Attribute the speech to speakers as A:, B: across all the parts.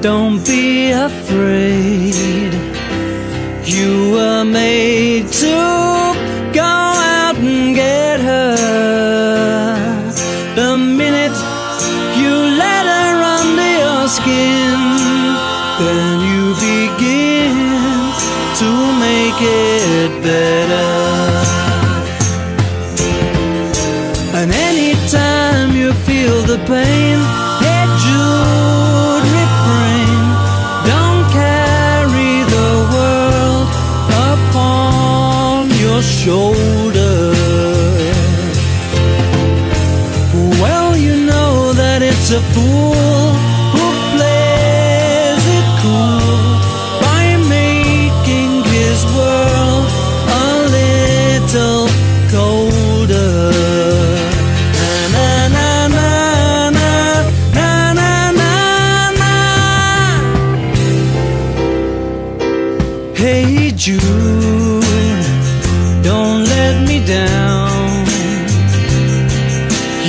A: don't be afraid. You were made to go out and get her. The minute you let her under your skin, then you begin to make it better. And anytime you feel the pain, shoulder. Well, you know that it's a fool who plays it cool by making his world a little colder. Na na na na na na na na. Hey don't let me down.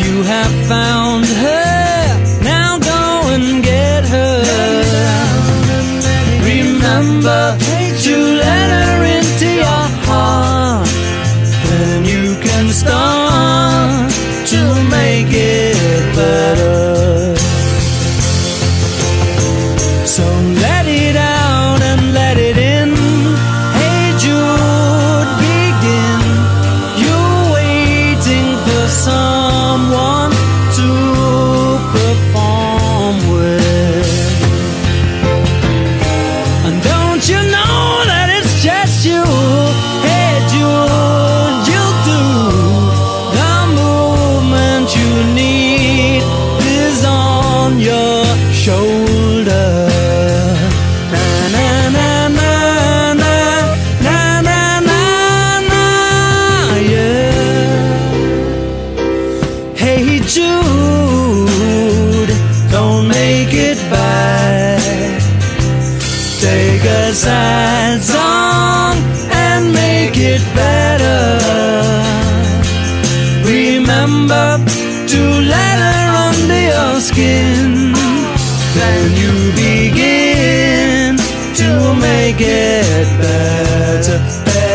A: You have found her, now go and get her. Remember to let her into your heart, then you can start to make it better. So sad song and make it better. Remember to let her under your skin. Then you begin to make it better.